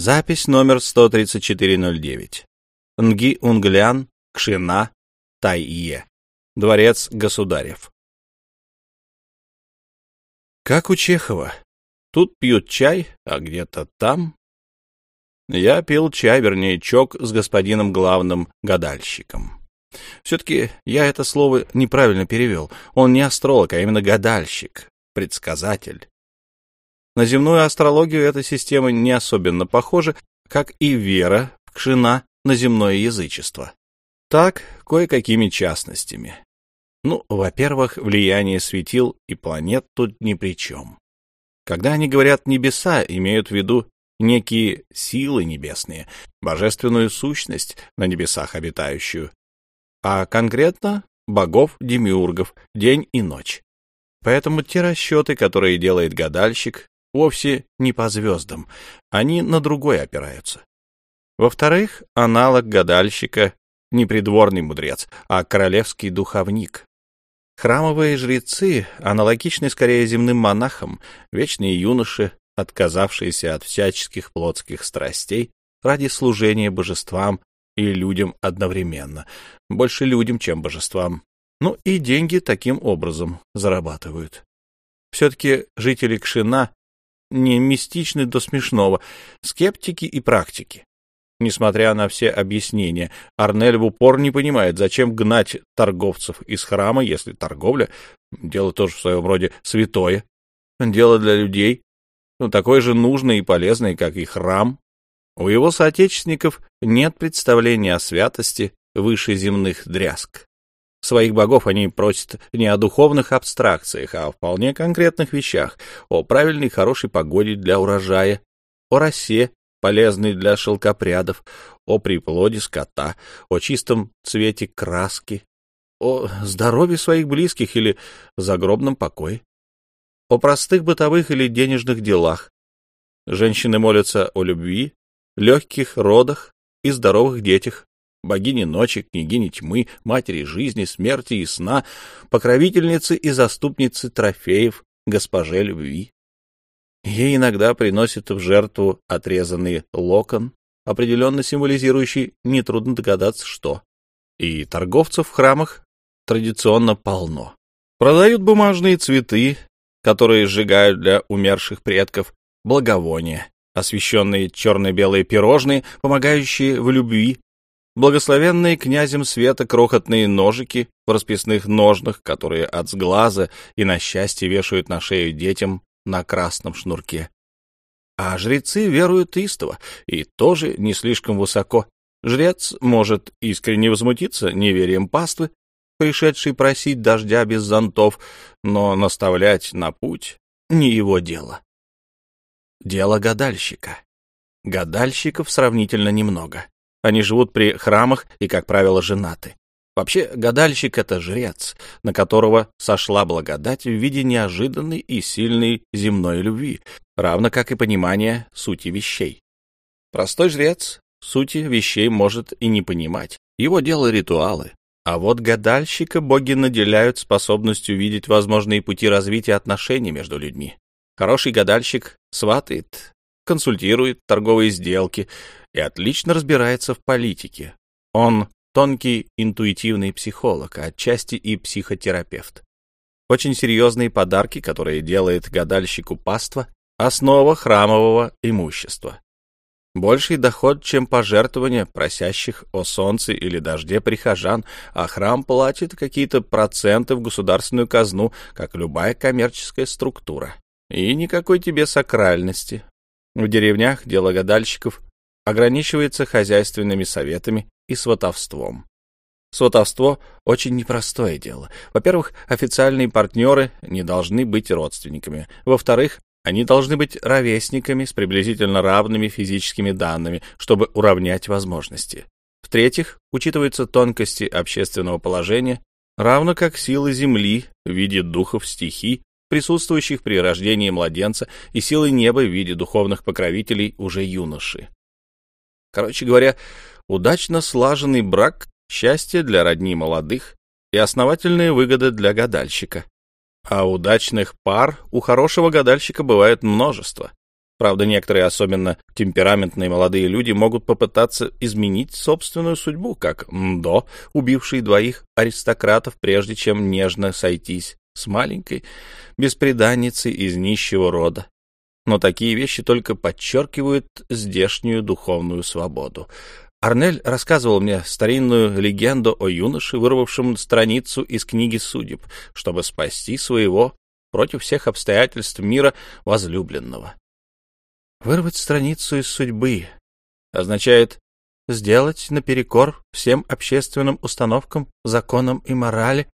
Запись номер 13409. Нги Унглян, Кшина, Тайе. Дворец государев. Как у Чехова. Тут пьют чай, а где-то там... Я пил чай, вернее, чок с господином главным гадальщиком. Все-таки я это слово неправильно перевел. Он не астролог, а именно гадальщик, предсказатель. На земную астрологию эта система не особенно похожа, как и вера в на земное язычество. Так, кое-какими частностями. Ну, во-первых, влияние светил и планет тут ни при чем. Когда они говорят «небеса», имеют в виду некие силы небесные, божественную сущность на небесах обитающую, а конкретно богов-демиургов, день и ночь. Поэтому те расчеты, которые делает гадальщик, вовсе не по звездам, они на другой опираются. Во-вторых, аналог гадальщика не придворный мудрец, а королевский духовник. Храмовые жрецы аналогичны скорее земным монахам, вечные юноши, отказавшиеся от всяческих плотских страстей ради служения божествам и людям одновременно, больше людям, чем божествам. Ну и деньги таким образом зарабатывают. Все-таки жители Кшина не мистичны до смешного, скептики и практики. Несмотря на все объяснения, Арнель в упор не понимает, зачем гнать торговцев из храма, если торговля — дело тоже в своем роде святое, дело для людей, ну, такое же нужное и полезное, как и храм. У его соотечественников нет представления о святости выше земных дрязг. Своих богов они просят не о духовных абстракциях, а о вполне конкретных вещах, о правильной хорошей погоде для урожая, о росе, полезной для шелкопрядов, о приплоде скота, о чистом цвете краски, о здоровье своих близких или загробном покое, о простых бытовых или денежных делах. Женщины молятся о любви, легких родах и здоровых детях, богини ночи, княгини тьмы, матери жизни, смерти и сна, покровительницы и заступницы трофеев, госпоже любви. Ей иногда приносят в жертву отрезанный локон, определенно символизирующий, нетрудно догадаться, что. И торговцев в храмах традиционно полно. Продают бумажные цветы, которые сжигают для умерших предков, благовония, освещенные черно-белые пирожные, помогающие в любви, благословенные князем света крохотные ножики в расписных ножнах, которые от сглаза и на счастье вешают на шею детям на красном шнурке. А жрецы веруют истово и тоже не слишком высоко. Жрец может искренне возмутиться неверием паствы, пришедшей просить дождя без зонтов, но наставлять на путь — не его дело. Дело гадальщика. Гадальщиков сравнительно немного. Они живут при храмах и, как правило, женаты. Вообще, гадальщик — это жрец, на которого сошла благодать в виде неожиданной и сильной земной любви, равно как и понимание сути вещей. Простой жрец сути вещей может и не понимать. Его дело — ритуалы. А вот гадальщика боги наделяют способностью видеть возможные пути развития отношений между людьми. Хороший гадальщик сватает, консультирует торговые сделки и отлично разбирается в политике. Он тонкий интуитивный психолог, а отчасти и психотерапевт. Очень серьезные подарки, которые делает гадальщику паства, основа храмового имущества. Больший доход, чем пожертвования просящих о солнце или дожде прихожан, а храм платит какие-то проценты в государственную казну, как любая коммерческая структура. И никакой тебе сакральности. В деревнях дело гадальщиков ограничивается хозяйственными советами и сватовством. Сватовство — очень непростое дело. Во-первых, официальные партнеры не должны быть родственниками. Во-вторых, они должны быть ровесниками с приблизительно равными физическими данными, чтобы уравнять возможности. В-третьих, учитываются тонкости общественного положения, равно как силы Земли в виде духов стихий, присутствующих при рождении младенца, и силы неба в виде духовных покровителей уже юноши. Короче говоря, удачно слаженный брак — счастье для родни молодых и основательные выгоды для гадальщика. А удачных пар у хорошего гадальщика бывает множество. Правда, некоторые, особенно темпераментные молодые люди, могут попытаться изменить собственную судьбу, как Мдо, убивший двоих аристократов, прежде чем нежно сойтись с маленькой беспреданницей из нищего рода. Но такие вещи только подчеркивают здешнюю духовную свободу. Арнель рассказывал мне старинную легенду о юноше, вырвавшем страницу из книги судеб, чтобы спасти своего против всех обстоятельств мира возлюбленного. Вырвать страницу из судьбы означает сделать наперекор всем общественным установкам, законам и морали.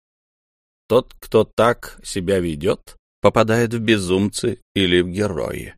Тот, кто так себя ведет, попадает в безумцы или в герои.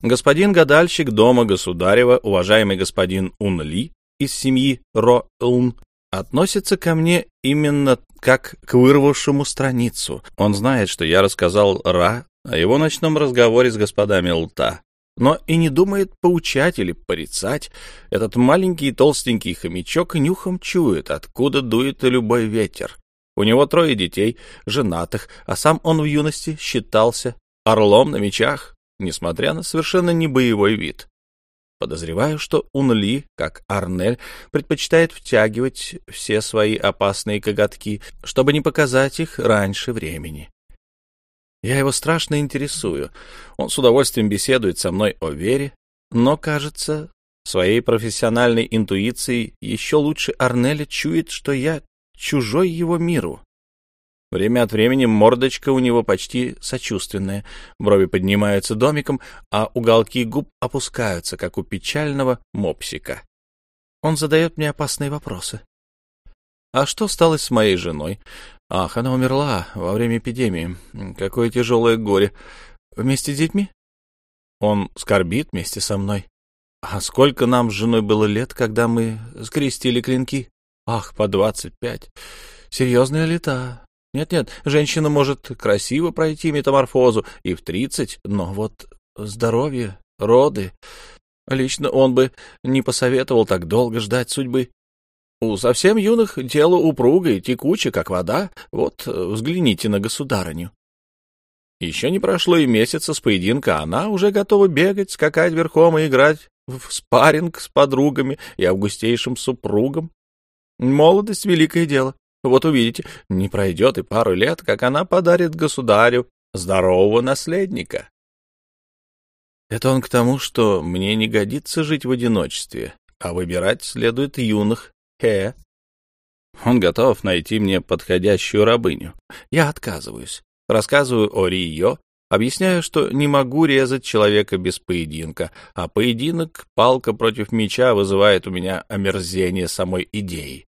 Господин гадальщик дома государева, уважаемый господин Унли из семьи Ро-Ун, относится ко мне именно как к вырвавшему страницу. Он знает, что я рассказал Ра о его ночном разговоре с господами Лта, но и не думает поучать или порицать. Этот маленький толстенький хомячок нюхом чует, откуда дует любой ветер. У него трое детей, женатых, а сам он в юности считался орлом на мечах, несмотря на совершенно не боевой вид. Подозреваю, что Унли, как Арнель, предпочитает втягивать все свои опасные коготки, чтобы не показать их раньше времени. Я его страшно интересую. Он с удовольствием беседует со мной о вере, но, кажется, своей профессиональной интуицией еще лучше Арнеля чует, что я чужой его миру. Время от времени мордочка у него почти сочувственная, брови поднимаются домиком, а уголки губ опускаются, как у печального мопсика. Он задает мне опасные вопросы. А что стало с моей женой? Ах, она умерла во время эпидемии. Какое тяжелое горе. Вместе с детьми? Он скорбит вместе со мной. А сколько нам с женой было лет, когда мы скрестили клинки? Ах, по двадцать пять. Серьезные лета. Нет-нет, женщина может красиво пройти метаморфозу и в тридцать, но вот здоровье, роды... Лично он бы не посоветовал так долго ждать судьбы. У совсем юных тело упругое, текуче, как вода. Вот взгляните на государыню. Еще не прошло и месяца с поединка, она уже готова бегать, скакать верхом и играть в спарринг с подругами и августейшим супругом. Молодость — великое дело. Вот увидите, не пройдет и пару лет, как она подарит государю здорового наследника. Это он к тому, что мне не годится жить в одиночестве, а выбирать следует юных. Хе. Он готов найти мне подходящую рабыню. Я отказываюсь. Рассказываю о Рио, объясняю, что не могу резать человека без поединка, а поединок, палка против меча, вызывает у меня омерзение самой идеи.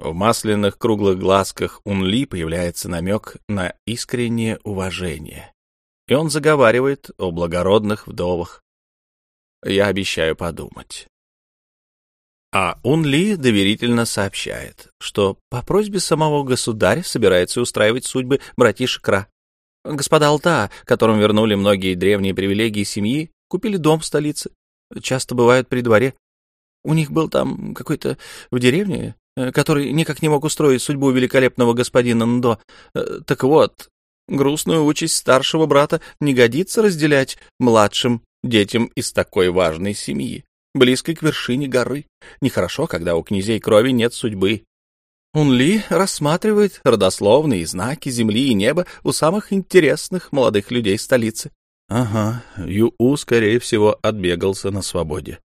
В масляных круглых глазках Унли появляется намек на искреннее уважение. И он заговаривает о благородных вдовах. Я обещаю подумать. А Унли доверительно сообщает, что по просьбе самого государя собирается устраивать судьбы братишек Ра. Господа Алта, которым вернули многие древние привилегии семьи, купили дом в столице, часто бывают при дворе. У них был там какой-то в деревне который никак не мог устроить судьбу великолепного господина Ндо. Э, так вот, грустную участь старшего брата не годится разделять младшим детям из такой важной семьи, близкой к вершине горы. Нехорошо, когда у князей крови нет судьбы. Унли рассматривает родословные знаки земли и неба у самых интересных молодых людей столицы. Ага, Ю-У, скорее всего, отбегался на свободе.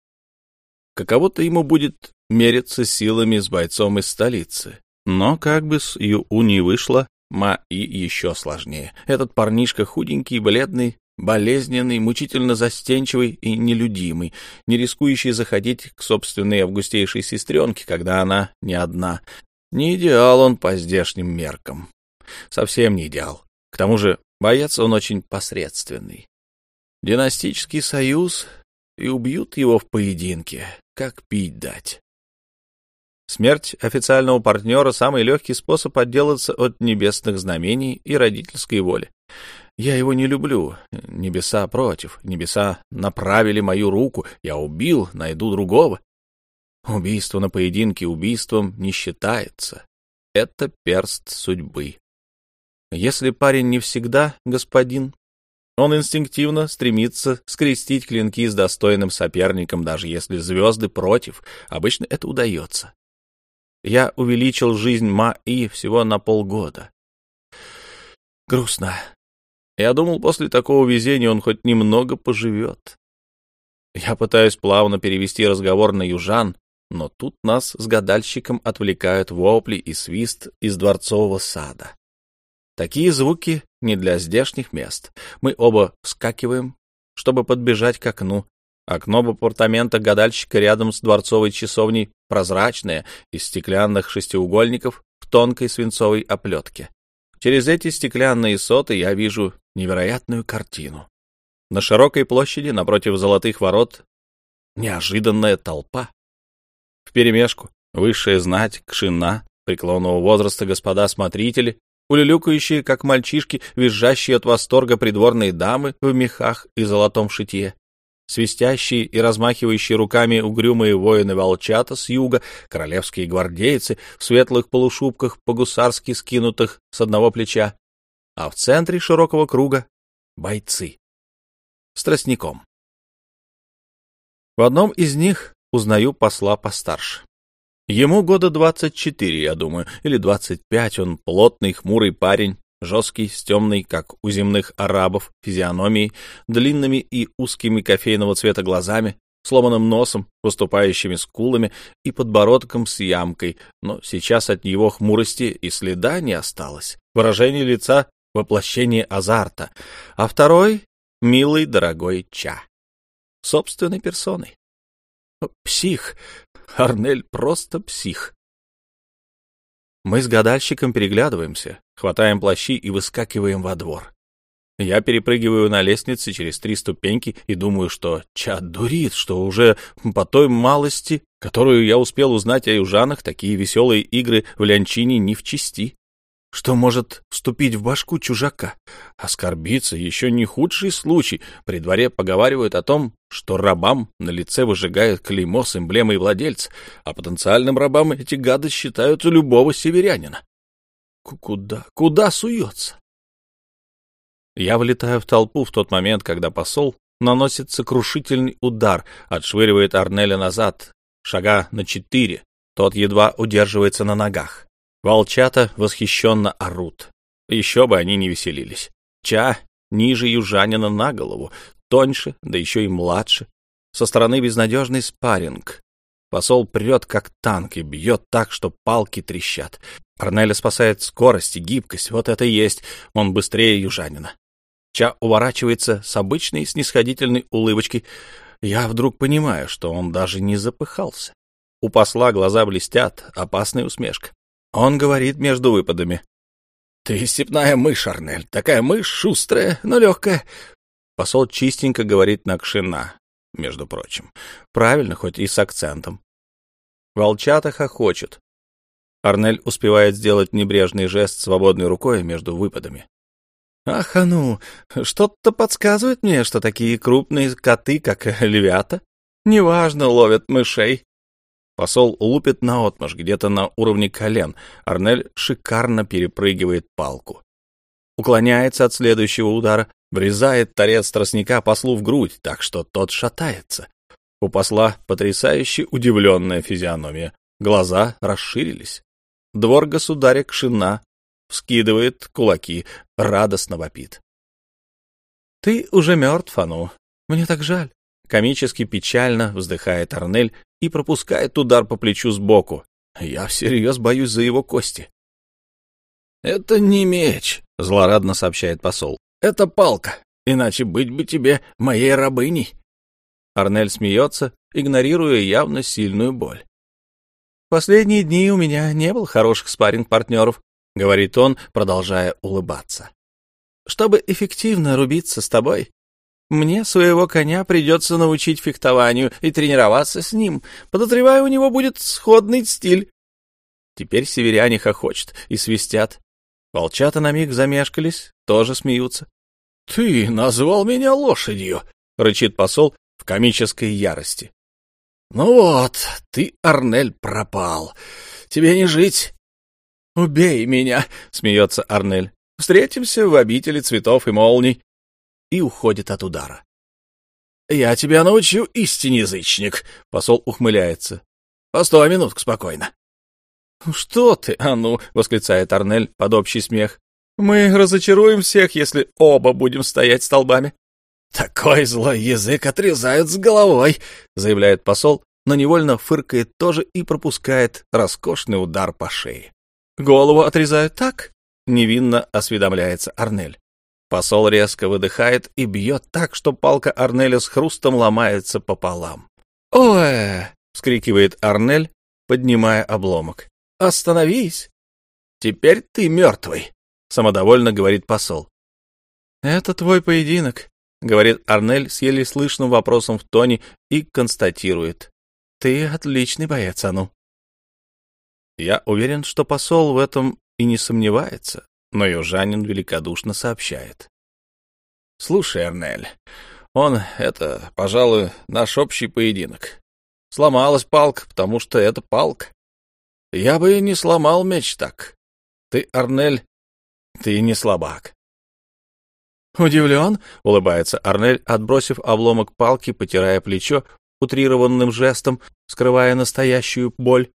Каково-то ему будет мериться силами с бойцом из столицы. Но как бы с Ю-У не вышло, Ма-И еще сложнее. Этот парнишка худенький, бледный, болезненный, мучительно застенчивый и нелюдимый, не рискующий заходить к собственной августейшей сестренке, когда она не одна. Не идеал он по здешним меркам. Совсем не идеал. К тому же боец он очень посредственный. Династический союз, и убьют его в поединке, как пить дать. Смерть официального партнера — самый легкий способ отделаться от небесных знамений и родительской воли. Я его не люблю. Небеса против. Небеса направили мою руку. Я убил, найду другого. Убийство на поединке убийством не считается. Это перст судьбы. Если парень не всегда господин, Он инстинктивно стремится скрестить клинки с достойным соперником, даже если звезды против. Обычно это удается. Я увеличил жизнь Ма-И всего на полгода. Грустно. Я думал, после такого везения он хоть немного поживет. Я пытаюсь плавно перевести разговор на южан, но тут нас с гадальщиком отвлекают вопли и свист из дворцового сада. Такие звуки не для здешних мест. Мы оба вскакиваем, чтобы подбежать к окну. Окно в апартаментах гадальщика рядом с дворцовой часовней прозрачное, из стеклянных шестиугольников в тонкой свинцовой оплетке. Через эти стеклянные соты я вижу невероятную картину. На широкой площади напротив золотых ворот неожиданная толпа. Вперемешку высшая знать, кшина, преклонного возраста господа смотрители, улюлюкающие, как мальчишки, визжащие от восторга придворные дамы в мехах и золотом шитье, свистящие и размахивающие руками угрюмые воины-волчата с юга, королевские гвардейцы в светлых полушубках, по-гусарски скинутых с одного плеча, а в центре широкого круга — бойцы. С тростником. В одном из них узнаю посла постарше. Ему года двадцать четыре, я думаю, или двадцать пять. Он плотный, хмурый парень, жесткий, с темной, как у земных арабов, физиономией, длинными и узкими кофейного цвета глазами, сломанным носом, выступающими скулами и подбородком с ямкой, но сейчас от его хмурости и следа не осталось. Выражение лица — воплощение азарта, а второй — милый, дорогой Ча. Собственной персоной. Псих. Арнель просто псих. Мы с гадальщиком переглядываемся, хватаем плащи и выскакиваем во двор. Я перепрыгиваю на лестнице через три ступеньки и думаю, что чат дурит, что уже по той малости, которую я успел узнать о южанах, такие веселые игры в лянчине не в чести. Что может вступить в башку чужака? Оскорбиться еще не худший случай. При дворе поговаривают о том, что рабам на лице выжигают клеймо с эмблемой владельца, а потенциальным рабам эти гады считают любого северянина. Куда, куда суется? Я вылетаю в толпу в тот момент, когда посол наносит сокрушительный удар, отшвыривает Арнеля назад, шага на четыре. Тот едва удерживается на ногах. Волчата восхищенно орут. Еще бы они не веселились. Ча ниже южанина на голову, тоньше, да еще и младше. Со стороны безнадежный спарринг. Посол прет, как танк, и бьет так, что палки трещат. Арнеля спасает скорость и гибкость, вот это и есть, он быстрее южанина. Ча уворачивается с обычной снисходительной улыбочкой. Я вдруг понимаю, что он даже не запыхался. У посла глаза блестят, опасная усмешка. Он говорит между выпадами. — Ты степная мышь, Арнель, такая мышь шустрая, но легкая. Посол чистенько говорит на кшина, между прочим. Правильно, хоть и с акцентом. Волчата хохочет. Арнель успевает сделать небрежный жест свободной рукой между выпадами. «Ах, а ну, что-то подсказывает мне, что такие крупные коты, как львята, неважно ловят мышей. Посол лупит наотмашь, где-то на уровне колен. Арнель шикарно перепрыгивает палку. Уклоняется от следующего удара, врезает торец тростника послу в грудь, так что тот шатается. У посла потрясающе удивленная физиономия. Глаза расширились. Двор государя Кшина вскидывает кулаки, радостно вопит. — Ты уже мертв, Ану. Мне так жаль. Комически печально вздыхает Арнель и пропускает удар по плечу сбоку. Я всерьез боюсь за его кости. «Это не меч», — злорадно сообщает посол. «Это палка, иначе быть бы тебе моей рабыней». Арнель смеется, игнорируя явно сильную боль. «Последние дни у меня не было хороших спарринг-партнеров», — говорит он, продолжая улыбаться. «Чтобы эффективно рубиться с тобой, мне своего коня придется научить фехтованию и тренироваться с ним. Подозреваю, у него будет сходный стиль. Теперь северяне хохочут и свистят. Волчата на миг замешкались, тоже смеются. — Ты назвал меня лошадью, — рычит посол в комической ярости. — Ну вот, ты, Арнель, пропал. Тебе не жить. — Убей меня, — смеется Арнель. — Встретимся в обители цветов и молний и уходит от удара. «Я тебя научу, истинный язычник!» — посол ухмыляется. «Постой минутку спокойно». «Ну «Что ты, а ну!» — восклицает Арнель под общий смех. «Мы разочаруем всех, если оба будем стоять столбами». «Такой злой язык отрезают с головой», — заявляет посол, но невольно фыркает тоже и пропускает роскошный удар по шее. «Голову отрезают так?» — невинно осведомляется Арнель. Посол резко выдыхает и бьет так, что палка Арнеля с хрустом ломается пополам. «Ой!» — вскрикивает Арнель, поднимая обломок. «Остановись! Теперь ты мертвый!» — самодовольно говорит посол. «Это твой поединок», — говорит Арнель с еле слышным вопросом в тоне и констатирует. «Ты отличный боец, Ану». Я уверен, что посол в этом и не сомневается, но южанин великодушно сообщает. «Слушай, Арнель, он, это, пожалуй, наш общий поединок. Сломалась палка, потому что это палка. Я бы и не сломал меч так. Ты, Арнель, ты не слабак». «Удивлен?» — улыбается Арнель, отбросив обломок палки, потирая плечо утрированным жестом, скрывая настоящую боль.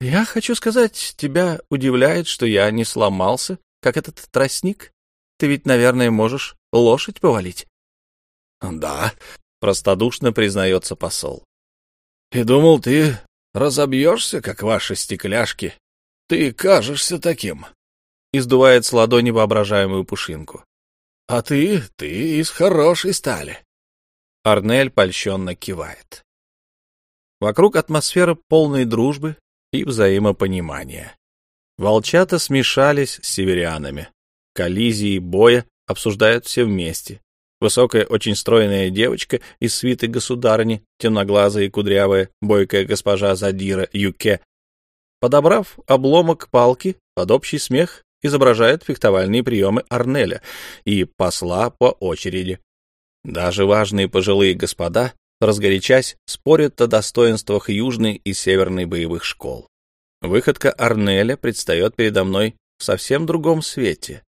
«Я хочу сказать, тебя удивляет, что я не сломался, как этот тростник? Ты ведь, наверное, можешь лошадь повалить. — Да, — простодушно признается посол. — И думал, ты разобьешься, как ваши стекляшки. Ты кажешься таким. Издувает с ладони воображаемую пушинку. — А ты, ты из хорошей стали. Арнель польщенно кивает. Вокруг атмосфера полной дружбы и взаимопонимания. Волчата смешались с северянами. Коллизии боя обсуждают все вместе. Высокая, очень стройная девочка из свиты государыни, темноглазая и кудрявая, бойкая госпожа Задира Юке, подобрав обломок палки под общий смех, изображает фехтовальные приемы Арнеля и посла по очереди. Даже важные пожилые господа, разгорячась, спорят о достоинствах южной и северной боевых школ. Выходка Арнеля предстает передо мной в совсем другом свете.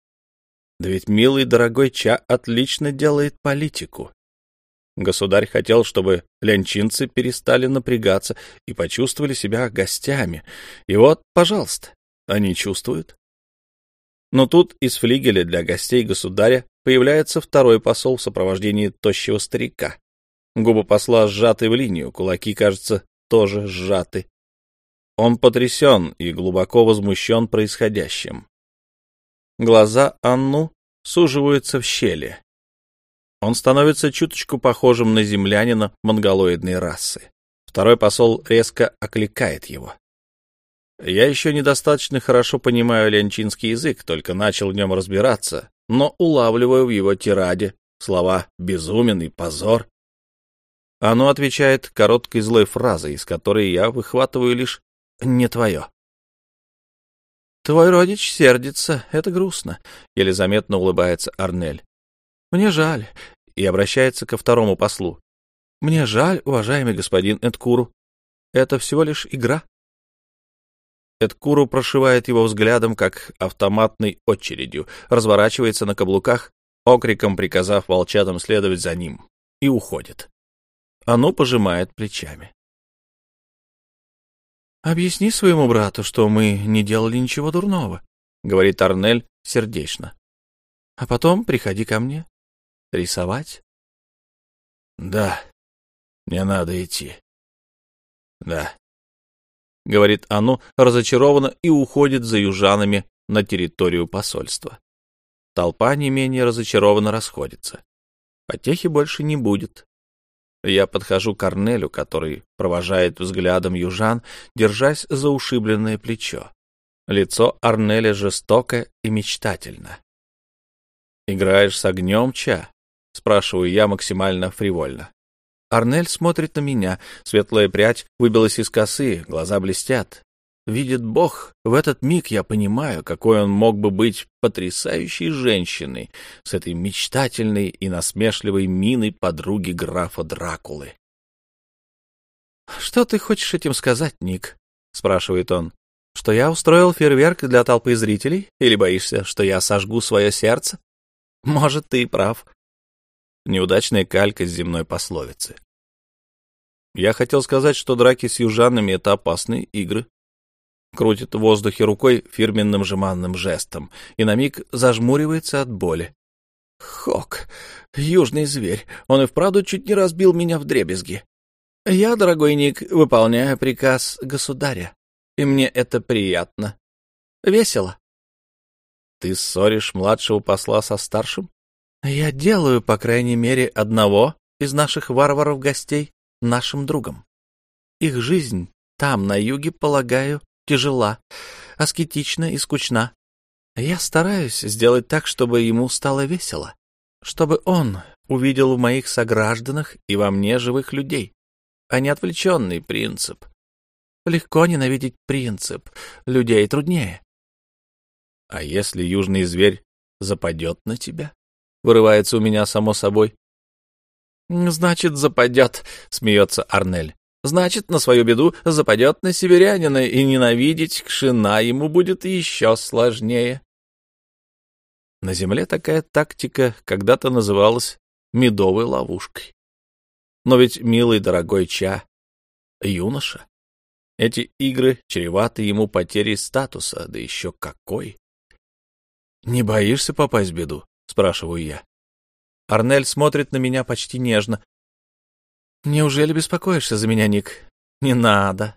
Да ведь милый дорогой Ча отлично делает политику. Государь хотел, чтобы лянчинцы перестали напрягаться и почувствовали себя гостями. И вот, пожалуйста, они чувствуют. Но тут из флигеля для гостей государя появляется второй посол в сопровождении тощего старика. Губы посла сжаты в линию, кулаки, кажется, тоже сжаты. Он потрясен и глубоко возмущен происходящим. Глаза Анну суживаются в щели. Он становится чуточку похожим на землянина монголоидной расы. Второй посол резко окликает его. Я еще недостаточно хорошо понимаю ленчинский язык, только начал в нем разбираться, но улавливаю в его тираде слова «безумен» и «позор». Оно отвечает короткой злой фразой, из которой я выхватываю лишь не твое. Твой родич сердится, это грустно, — еле заметно улыбается Арнель. Мне жаль, и обращается ко второму послу. Мне жаль, уважаемый господин Эдкуру. Это всего лишь игра. Эдкуру прошивает его взглядом, как автоматной очередью, разворачивается на каблуках, окриком приказав волчатам следовать за ним, и уходит. Оно пожимает плечами. «Объясни своему брату, что мы не делали ничего дурного», — говорит Арнель сердечно. «А потом приходи ко мне. Рисовать?» «Да, мне надо идти. Да», — говорит оно разочарованно и уходит за южанами на территорию посольства. Толпа не менее разочарованно расходится. Потехи больше не будет. Я подхожу к Корнелю, который провожает взглядом южан, держась за ушибленное плечо. Лицо Арнеля жестоко и мечтательно. «Играешь с огнем, Ча?» — спрашиваю я максимально фривольно. Арнель смотрит на меня, светлая прядь выбилась из косы, глаза блестят видит Бог, в этот миг я понимаю, какой он мог бы быть потрясающей женщиной с этой мечтательной и насмешливой миной подруги графа Дракулы. «Что ты хочешь этим сказать, Ник?» — спрашивает он. «Что я устроил фейерверк для толпы зрителей? Или боишься, что я сожгу свое сердце? Может, ты и прав. Неудачная калька с земной пословицы. Я хотел сказать, что драки с южанами — это опасные игры. Крутит в воздухе рукой фирменным жеманным жестом и на миг зажмуривается от боли. Хок, южный зверь, он и вправду чуть не разбил меня в дребезги. Я, дорогой Ник, выполняю приказ государя, и мне это приятно. Весело. Ты ссоришь младшего посла со старшим? Я делаю, по крайней мере, одного из наших варваров-гостей нашим другом. Их жизнь там, на юге, полагаю, тяжела, аскетична и скучна. Я стараюсь сделать так, чтобы ему стало весело, чтобы он увидел в моих согражданах и во мне живых людей, а не отвлеченный принцип. Легко ненавидеть принцип, людей труднее. А если южный зверь западет на тебя? Вырывается у меня само собой. Значит, западет, смеется Арнель. Значит, на свою беду западет на северянина, и ненавидеть Кшина ему будет еще сложнее. На земле такая тактика когда-то называлась медовой ловушкой. Но ведь, милый дорогой Ча, юноша, эти игры чреваты ему потерей статуса, да еще какой. «Не боишься попасть в беду?» — спрашиваю я. Арнель смотрит на меня почти нежно. «Неужели беспокоишься за меня, Ник? Не надо.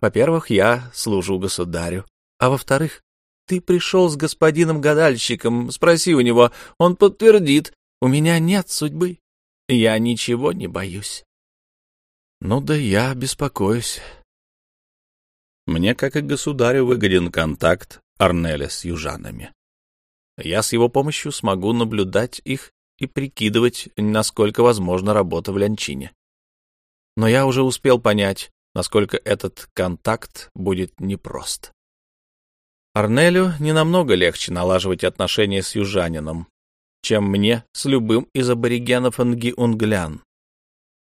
Во-первых, я служу государю, а во-вторых, ты пришел с господином-гадальщиком, спроси у него, он подтвердит, у меня нет судьбы. Я ничего не боюсь. Ну да я беспокоюсь. Мне, как и государю, выгоден контакт Арнеля с южанами. Я с его помощью смогу наблюдать их и прикидывать, насколько возможна работа в Лянчине. Но я уже успел понять, насколько этот контакт будет непрост. Арнелю не намного легче налаживать отношения с южанином, чем мне с любым из аборигенов Нги-Унглян.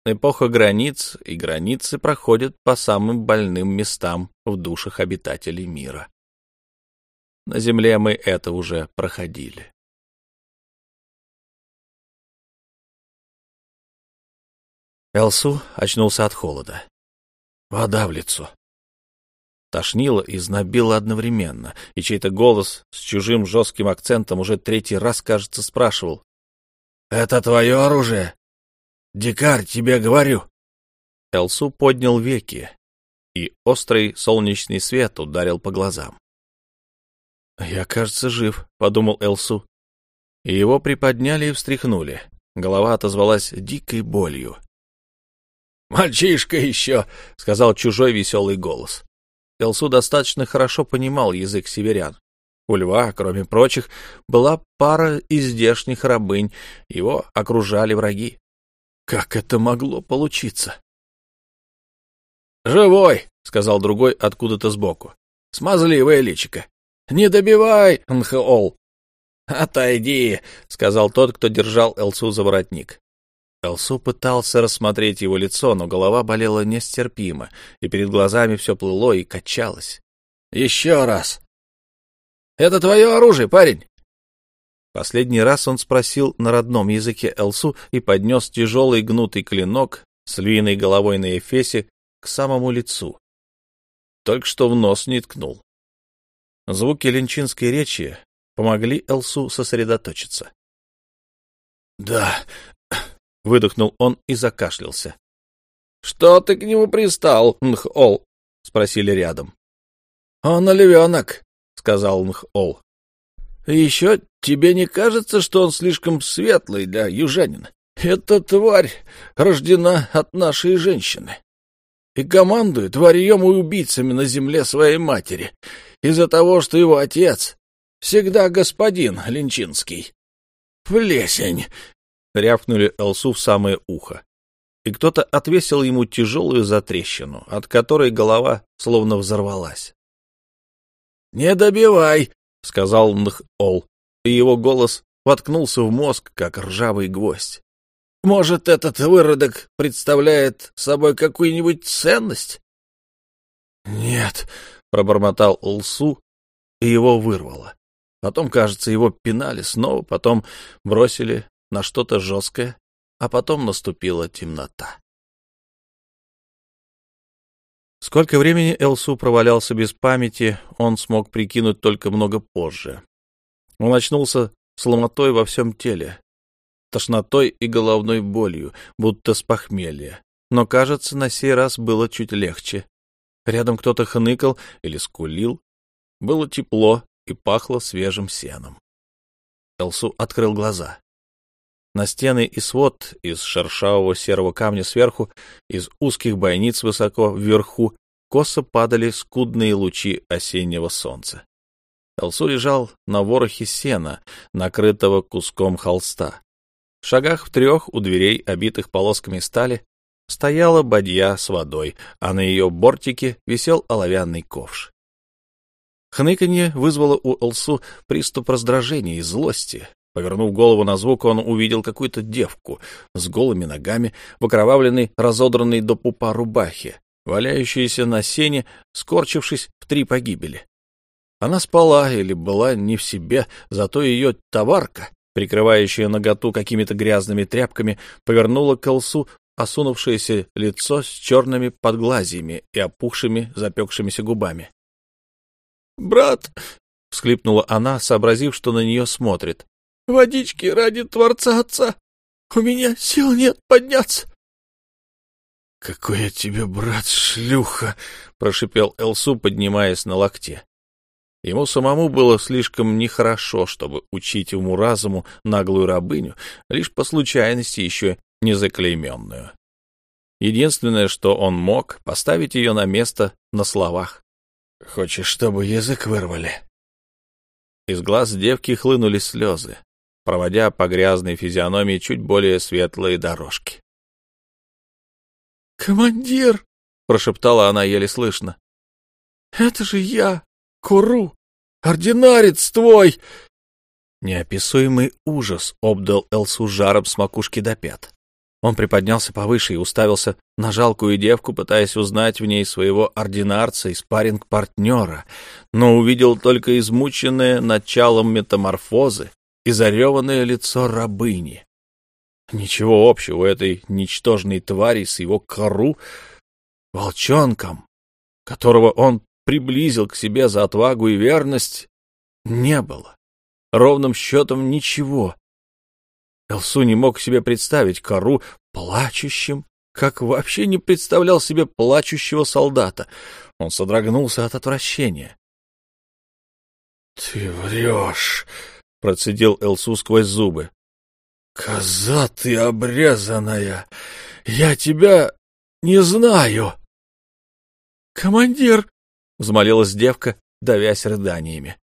Эпоха границ, и границы проходят по самым больным местам в душах обитателей мира. На Земле мы это уже проходили. Элсу очнулся от холода. Вода в лицо. Тошнило и знобило одновременно, и чей-то голос с чужим жестким акцентом уже третий раз, кажется, спрашивал. — Это твое оружие? Дикарь, тебе говорю. Элсу поднял веки, и острый солнечный свет ударил по глазам. — Я, кажется, жив, — подумал Элсу. И его приподняли и встряхнули. Голова отозвалась дикой болью. — Мальчишка еще, — сказал чужой веселый голос. Элсу достаточно хорошо понимал язык северян. У льва, кроме прочих, была пара из рабынь, его окружали враги. Как это могло получиться? «Живой!» — сказал другой откуда-то сбоку. «Смазливое личико! Не добивай, Нхол!» «Отойди!» — сказал тот, кто держал Элсу за воротник. Элсу пытался рассмотреть его лицо, но голова болела нестерпимо, и перед глазами все плыло и качалось. «Еще раз!» «Это твое оружие, парень!» Последний раз он спросил на родном языке Элсу и поднес тяжелый гнутый клинок с львиной головой на эфесе к самому лицу. Только что в нос не ткнул. Звуки ленчинской речи помогли Элсу сосредоточиться. «Да, — выдохнул он и закашлялся. — Что ты к нему пристал, Нхол? — спросили рядом. — Он оливенок, — сказал Нхол. — Еще тебе не кажется, что он слишком светлый для южанина? Эта тварь рождена от нашей женщины и командует варьем и убийцами на земле своей матери из-за того, что его отец всегда господин Линчинский. Плесень, рявкнули Элсу в самое ухо. И кто-то отвесил ему тяжелую затрещину, от которой голова словно взорвалась. — Не добивай, — сказал Нх-Ол, и его голос воткнулся в мозг, как ржавый гвоздь. — Может, этот выродок представляет собой какую-нибудь ценность? — Нет, — пробормотал Улсу, и его вырвало. Потом, кажется, его пинали снова, потом бросили на что-то жесткое, а потом наступила темнота. Сколько времени Элсу провалялся без памяти, он смог прикинуть только много позже. Он очнулся с ломотой во всем теле, тошнотой и головной болью, будто с похмелья. Но, кажется, на сей раз было чуть легче. Рядом кто-то хныкал или скулил. Было тепло и пахло свежим сеном. Элсу открыл глаза. На стены и свод из шершавого серого камня сверху, из узких бойниц высоко вверху, косо падали скудные лучи осеннего солнца. Элсу лежал на ворохе сена, накрытого куском холста. В шагах в трех у дверей, обитых полосками стали, стояла бадья с водой, а на ее бортике висел оловянный ковш. Хныканье вызвало у Элсу приступ раздражения и злости. Повернув голову на звук, он увидел какую-то девку с голыми ногами, в окровавленной, разодранной до пупа рубахе, валяющуюся на сене, скорчившись в три погибели. Она спала или была не в себе, зато ее товарка, прикрывающая наготу какими-то грязными тряпками, повернула к Элсу осунувшееся лицо с черными подглазьями и опухшими запекшимися губами. «Брат!» — всхлипнула она, сообразив, что на нее смотрит. «Водички ради Творца Отца! У меня сил нет подняться!» «Какой я тебе брат, шлюха!» — прошипел Элсу, поднимаясь на локте. Ему самому было слишком нехорошо, чтобы учить уму-разуму наглую рабыню, лишь по случайности еще не заклейменную. Единственное, что он мог, поставить ее на место на словах. Хочешь, чтобы язык вырвали? Из глаз девки хлынули слезы, проводя по грязной физиономии чуть более светлые дорожки. «Командир!» — прошептала она еле слышно. «Это же я, Куру, ординарец твой!» Неописуемый ужас обдал Элсу жаром с макушки до пят. Он приподнялся повыше и уставился на жалкую девку, пытаясь узнать в ней своего ординарца и спарринг-партнера, но увидел только измученное началом метаморфозы и зареванное лицо рабыни. Ничего общего у этой ничтожной твари с его кору, волчонком, которого он приблизил к себе за отвагу и верность, не было. Ровным счетом ничего. Элсу не мог себе представить кору плачущим, как вообще не представлял себе плачущего солдата. Он содрогнулся от отвращения. — Ты врешь, — процедил Элсу сквозь зубы. — Коза ты обрезанная! Я тебя не знаю! — Командир! — взмолилась девка, давясь рыданиями.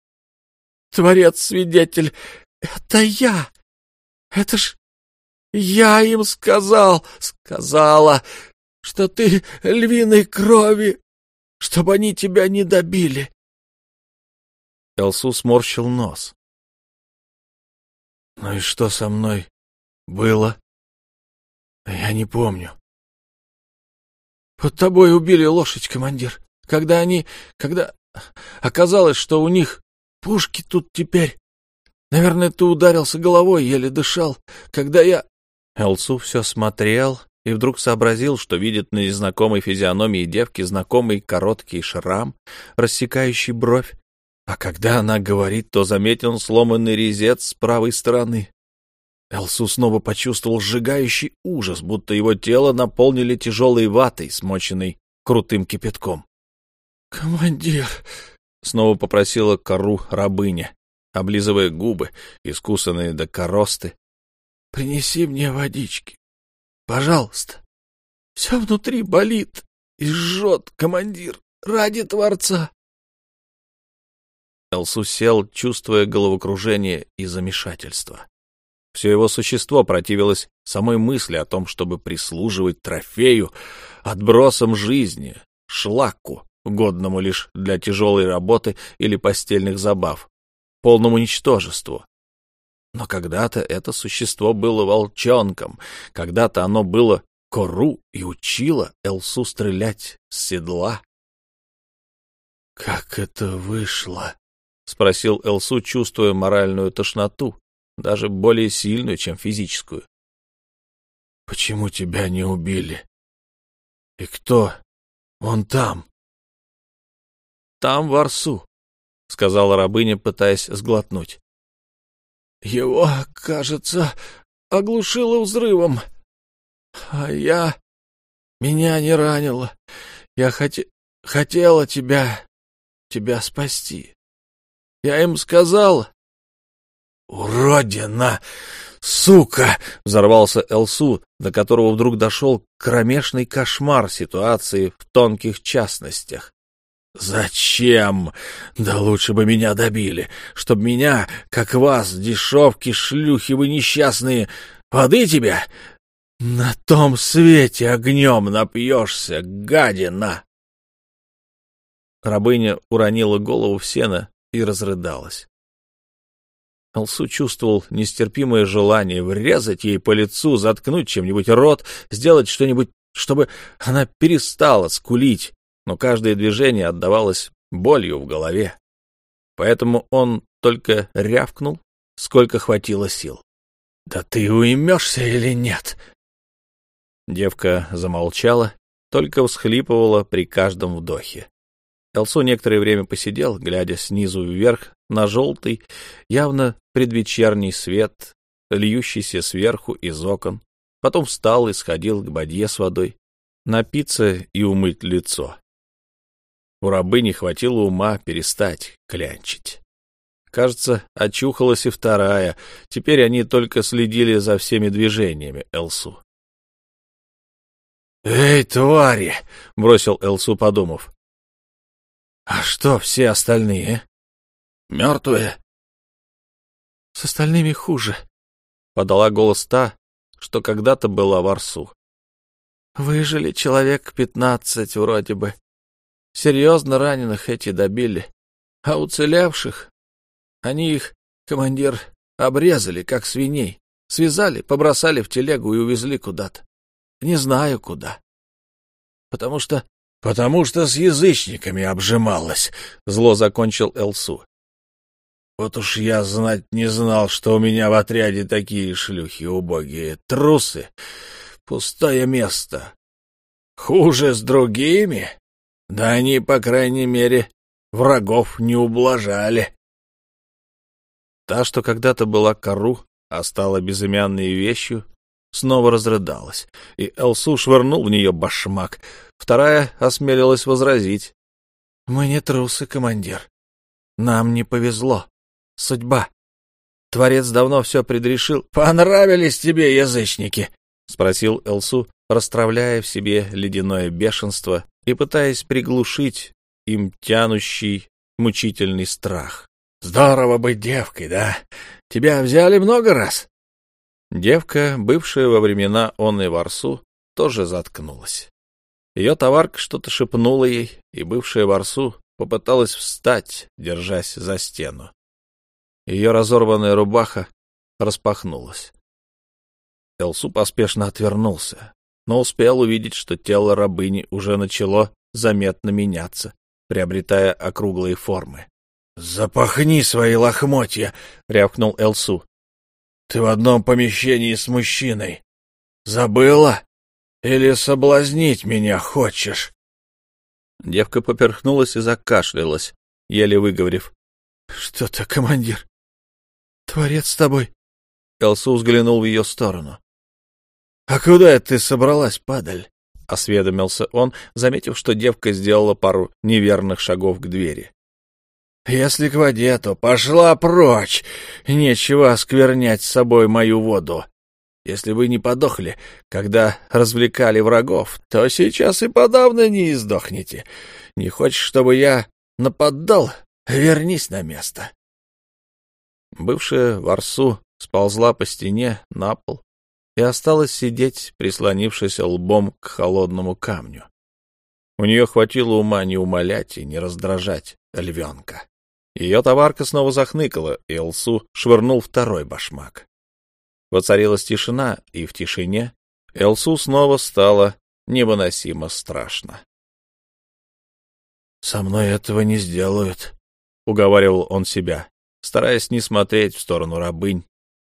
— Творец-свидетель, это я! Это ж я им сказал, сказала, что ты львиной крови, чтобы они тебя не добили. Элсу сморщил нос. Ну и что со мной было? Я не помню. Под тобой убили лошадь, командир. Когда они... Когда оказалось, что у них пушки тут теперь. Наверное, ты ударился головой, еле дышал. Когда я... Элсу все смотрел и вдруг сообразил, что видит на незнакомой физиономии девки знакомый короткий шрам, рассекающий бровь. А когда она говорит, то заметил сломанный резец с правой стороны. Элсу снова почувствовал сжигающий ужас, будто его тело наполнили тяжелой ватой, смоченной крутым кипятком. — Командир! — снова попросила кору рабыня облизывая губы, искусанные до коросты. — Принеси мне водички. Пожалуйста. Все внутри болит и жжет, командир, ради Творца. Элсу сел, чувствуя головокружение и замешательство. Все его существо противилось самой мысли о том, чтобы прислуживать трофею, отбросам жизни, шлаку, годному лишь для тяжелой работы или постельных забав полному ничтожеству. Но когда-то это существо было волчонком, когда-то оно было кору и учило Элсу стрелять с седла. — Как это вышло? — спросил Элсу, чувствуя моральную тошноту, даже более сильную, чем физическую. почему тебя не убили? И кто он там? Там в Арсу, — сказала рабыня, пытаясь сглотнуть. Его, кажется, оглушило взрывом. А я... Меня не ранило. Я хоте... хотела тебя... тебя спасти. Я им сказал... «Уродина! Сука!» — взорвался Элсу, до которого вдруг дошел кромешный кошмар ситуации в тонких частностях. «Зачем? Да лучше бы меня добили, чтоб меня, как вас, дешевки, шлюхи вы несчастные, воды тебя? На том свете огнем напьешься, гадина!» Рабыня уронила голову в сено и разрыдалась. Алсу чувствовал нестерпимое желание врезать ей по лицу, заткнуть чем-нибудь рот, сделать что-нибудь, чтобы она перестала скулить, но каждое движение отдавалось болью в голове. Поэтому он только рявкнул, сколько хватило сил. — Да ты уймешься или нет? Девка замолчала, только всхлипывала при каждом вдохе. Элсу некоторое время посидел, глядя снизу вверх на желтый, явно предвечерний свет, льющийся сверху из окон. Потом встал и сходил к бадье с водой, напиться и умыть лицо. У рабы не хватило ума перестать клянчить. Кажется, очухалась и вторая. Теперь они только следили за всеми движениями Элсу. «Эй, твари!» — бросил Элсу, подумав. «А что все остальные? Мертвые?» «С остальными хуже», — подала голос та, что когда-то была в Арсу. «Выжили человек пятнадцать вроде бы. Серьезно раненых эти добили, а уцелевших... Они их, командир, обрезали, как свиней, связали, побросали в телегу и увезли куда-то. Не знаю куда. Потому что потому что с язычниками обжималась, — зло закончил Элсу. Вот уж я знать не знал, что у меня в отряде такие шлюхи убогие, трусы, пустое место. Хуже с другими? Да они, по крайней мере, врагов не ублажали. Та, что когда-то была кору, а стала безымянной вещью, снова разрыдалась, и Элсу швырнул в нее башмак. Вторая осмелилась возразить. — Мы не трусы, командир. Нам не повезло. Судьба. Творец давно все предрешил. — Понравились тебе язычники? — спросил Элсу, расстравляя в себе ледяное бешенство и пытаясь приглушить им тянущий мучительный страх. — Здорово быть девкой, да? Тебя взяли много раз? Девка, бывшая во времена он и Варсу, тоже заткнулась. Ее товарка что-то шепнула ей, и бывшая Варсу попыталась встать, держась за стену. Ее разорванная рубаха распахнулась. Элсу поспешно отвернулся, но успел увидеть, что тело рабыни уже начало заметно меняться, приобретая округлые формы. — Запахни свои лохмотья! — рявкнул Элсу. Ты в одном помещении с мужчиной. Забыла? Или соблазнить меня хочешь?» Девка поперхнулась и закашлялась, еле выговорив. «Что-то, командир. Творец с тобой». Элсу взглянул в ее сторону. «А куда ты собралась, падаль?» — осведомился он, заметив, что девка сделала пару неверных шагов к двери. Если к воде, то пошла прочь. Нечего осквернять с собой мою воду. Если вы не подохли, когда развлекали врагов, то сейчас и подавно не издохнете. Не хочешь, чтобы я нападал? Вернись на место. Бывшая Варсу сползла по стене на пол и осталась сидеть, прислонившись лбом к холодному камню. У нее хватило ума не умолять и не раздражать львенка. Ее товарка снова захныкала, и Элсу швырнул второй башмак. Воцарилась тишина, и в тишине Элсу снова стало невыносимо страшно. «Со мной этого не сделают», — уговаривал он себя, стараясь не смотреть в сторону рабынь,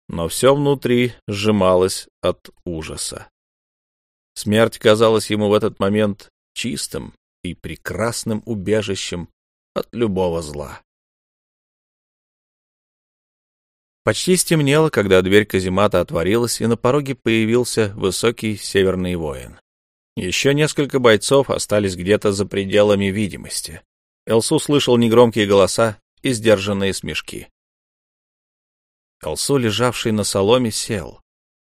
но все внутри сжималось от ужаса. Смерть казалась ему в этот момент чистым и прекрасным убежищем от любого зла. Почти стемнело, когда дверь каземата отворилась, и на пороге появился высокий северный воин. Еще несколько бойцов остались где-то за пределами видимости. Элсу слышал негромкие голоса и сдержанные смешки. Элсу, лежавший на соломе, сел.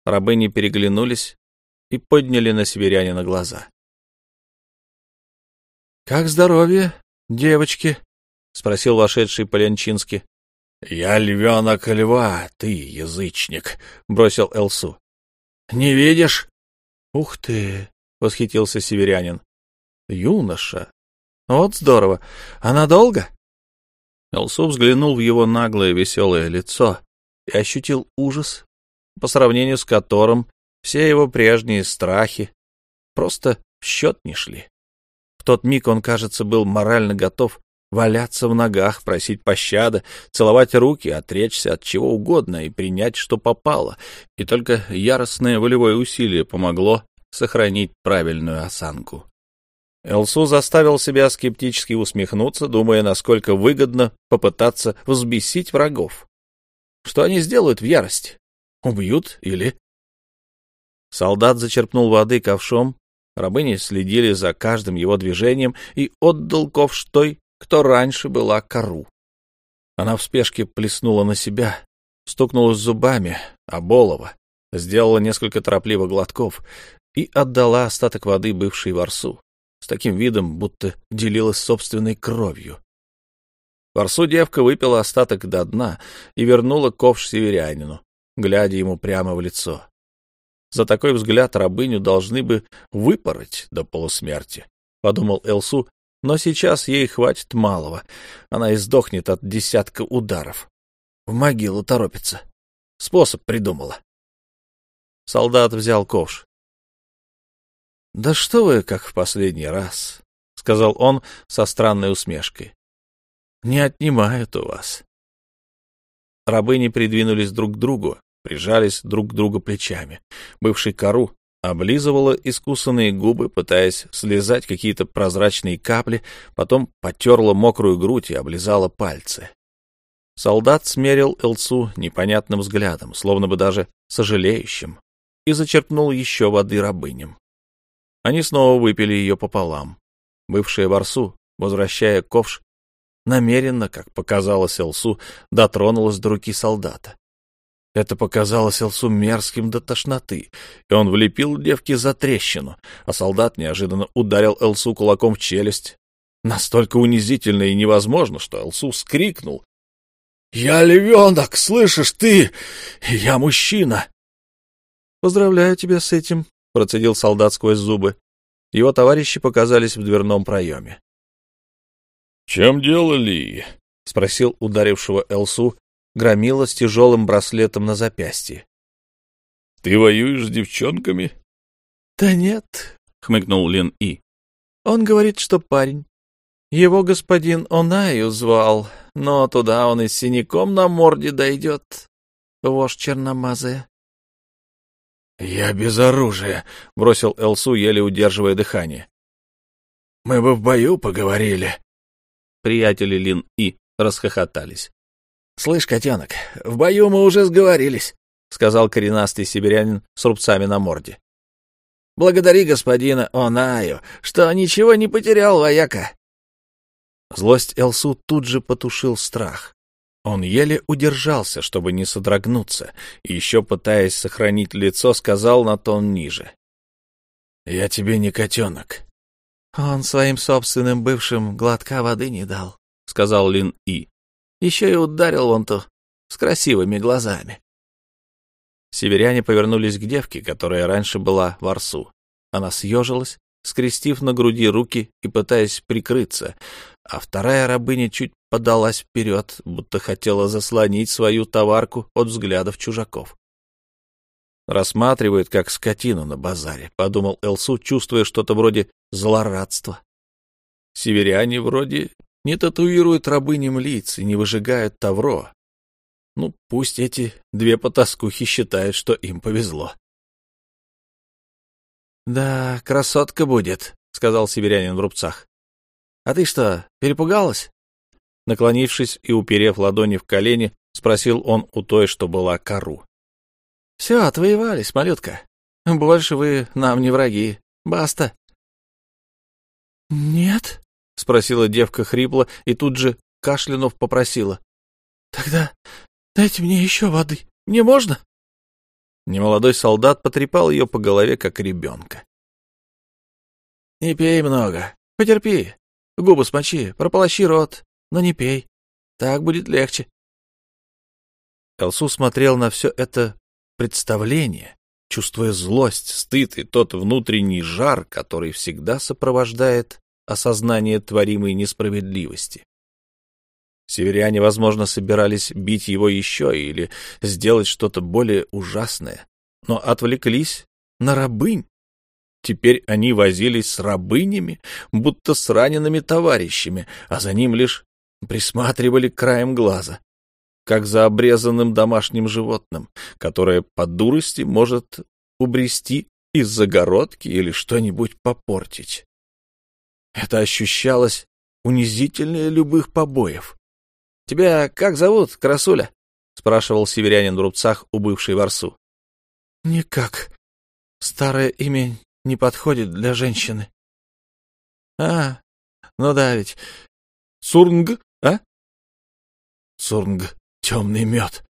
Рабыни переглянулись и подняли на северянина глаза. — Как здоровье, девочки? — спросил вошедший Полянчинский. — Я львенок льва, ты язычник, — бросил Элсу. — Не видишь? — Ух ты! — восхитился северянин. — Юноша! Вот здорово! А надолго? Элсу взглянул в его наглое веселое лицо и ощутил ужас, по сравнению с которым все его прежние страхи просто в счет не шли. В тот миг он, кажется, был морально готов валяться в ногах, просить пощады, целовать руки, отречься от чего угодно и принять, что попало, и только яростное волевое усилие помогло сохранить правильную осанку. Элсу заставил себя скептически усмехнуться, думая, насколько выгодно попытаться взбесить врагов. Что они сделают в ярости? Убьют или... Солдат зачерпнул воды ковшом, рабыни следили за каждым его движением и отдал ковш той, кто раньше была кору. Она в спешке плеснула на себя, стукнула зубами о болово, сделала несколько торопливых глотков и отдала остаток воды бывшей ворсу, с таким видом, будто делилась собственной кровью. Ворсу девка выпила остаток до дна и вернула ковш северянину, глядя ему прямо в лицо. За такой взгляд рабыню должны бы выпороть до полусмерти, — подумал Элсу но сейчас ей хватит малого. Она издохнет от десятка ударов. В могилу торопится. Способ придумала. Солдат взял ковш. — Да что вы, как в последний раз, — сказал он со странной усмешкой. — Не отнимают у вас. Рабыни придвинулись друг к другу, прижались друг к другу плечами. Бывший кору облизывала искусанные губы, пытаясь слезать какие-то прозрачные капли, потом потерла мокрую грудь и облизала пальцы. Солдат смерил Элцу непонятным взглядом, словно бы даже сожалеющим, и зачерпнул еще воды рабыням. Они снова выпили ее пополам. Бывшая Варсу, возвращая ковш, намеренно, как показалось Элсу, дотронулась до руки солдата. Это показалось Элсу мерзким до тошноты, и он влепил девке за трещину, а солдат неожиданно ударил Элсу кулаком в челюсть. Настолько унизительно и невозможно, что Элсу вскрикнул. — Я львенок, слышишь ты? Я мужчина! — Поздравляю тебя с этим, — процедил солдат сквозь зубы. Его товарищи показались в дверном проеме. — чем дело, Ли? — спросил ударившего Элсу громила с тяжелым браслетом на запястье. — Ты воюешь с девчонками? — Да нет, — хмыкнул Лин И. — Он говорит, что парень. Его господин Онаю звал, но туда он и с синяком на морде дойдет. Вождь черномазая. — Я без оружия, — бросил Элсу, еле удерживая дыхание. — Мы бы в бою поговорили. Приятели Лин И расхохотались. — Слышь, котенок, в бою мы уже сговорились, — сказал коренастый сибирянин с рубцами на морде. — Благодари господина Онаю, что ничего не потерял, вояка. Злость Элсу тут же потушил страх. Он еле удержался, чтобы не содрогнуться, и еще, пытаясь сохранить лицо, сказал на тон ниже. — Я тебе не котенок. — Он своим собственным бывшим глотка воды не дал, — сказал Лин И. Еще и ударил он то с красивыми глазами. Северяне повернулись к девке, которая раньше была в Арсу. Она съежилась, скрестив на груди руки и пытаясь прикрыться, а вторая рабыня чуть подалась вперед, будто хотела заслонить свою товарку от взглядов чужаков. «Рассматривают, как скотину на базаре», — подумал Элсу, чувствуя что-то вроде злорадства. «Северяне вроде не татуируют рабыням лиц и не выжигают тавро. Ну, пусть эти две потаскухи считают, что им повезло. — Да, красотка будет, — сказал северянин в рубцах. — А ты что, перепугалась? Наклонившись и уперев ладони в колени, спросил он у той, что была кору. — Все, отвоевались, малютка. Больше вы нам не враги. Баста. — Нет, — спросила девка хрипло и тут же, кашлянув, попросила. — Тогда дайте мне еще воды. Мне можно? Немолодой солдат потрепал ее по голове, как ребенка. — Не пей много. Потерпи. Губы смочи, прополощи рот, но не пей. Так будет легче. Элсу смотрел на все это представление, чувствуя злость, стыд и тот внутренний жар, который всегда сопровождает осознание творимой несправедливости. Северяне, возможно, собирались бить его еще или сделать что-то более ужасное, но отвлеклись на рабынь. Теперь они возились с рабынями, будто с ранеными товарищами, а за ним лишь присматривали краем глаза, как за обрезанным домашним животным, которое по дурости может убрести из загородки или что-нибудь попортить. Это ощущалось унизительнее любых побоев. — Тебя как зовут, красуля? — спрашивал северянин в рубцах у бывшей ворсу. — Никак. Старое имя не подходит для женщины. — А, ну да ведь. Цурнг, а? — Цурнг, темный мед.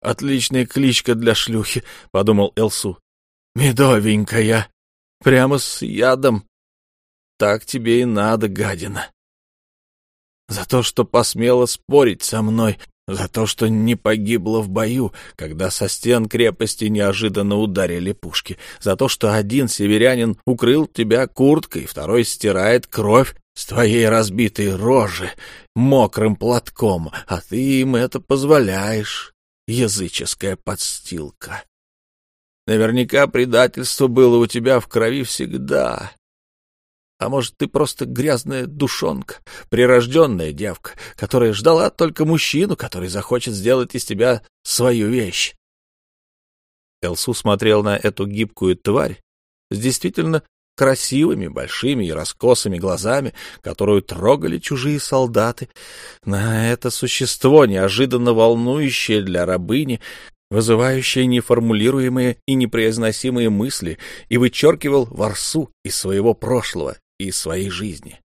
Отличная кличка для шлюхи, — подумал Элсу. — Медовенькая, прямо с ядом. Так тебе и надо, гадина за то, что посмела спорить со мной, за то, что не погибла в бою, когда со стен крепости неожиданно ударили пушки, за то, что один северянин укрыл тебя курткой, второй стирает кровь с твоей разбитой рожи мокрым платком, а ты им это позволяешь, языческая подстилка. Наверняка предательство было у тебя в крови всегда, а может, ты просто грязная душонка, прирожденная девка, которая ждала только мужчину, который захочет сделать из тебя свою вещь. Элсу смотрел на эту гибкую тварь с действительно красивыми, большими и раскосыми глазами, которую трогали чужие солдаты, на это существо, неожиданно волнующее для рабыни, вызывающее неформулируемые и непроизносимые мысли, и вычеркивал ворсу из своего прошлого, и своей жизни.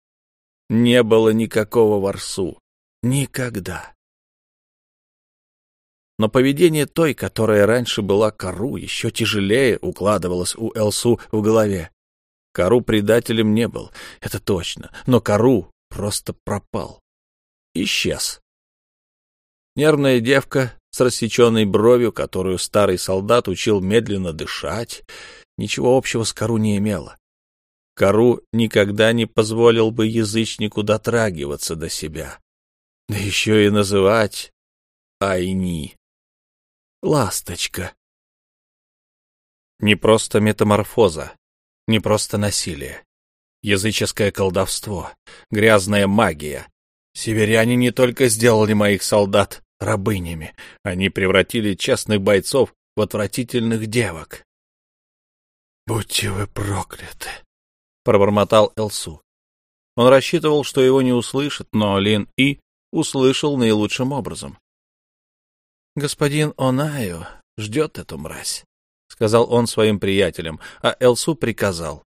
Не было никакого ворсу. Никогда. Но поведение той, которая раньше была Кару, еще тяжелее укладывалось у Элсу в голове. Кару предателем не был, это точно, но Кару просто пропал. Исчез. Нервная девка с рассеченной бровью, которую старый солдат учил медленно дышать, ничего общего с Кару не имела. Кару никогда не позволил бы язычнику дотрагиваться до себя. Да еще и называть Айни. Ласточка. Не просто метаморфоза, не просто насилие. Языческое колдовство, грязная магия. Северяне не только сделали моих солдат рабынями, они превратили честных бойцов в отвратительных девок. Будьте вы прокляты! Пробормотал Элсу. Он рассчитывал, что его не услышат, но Лин И услышал наилучшим образом. «Господин Онайо ждет эту мразь», — сказал он своим приятелям, а Элсу приказал.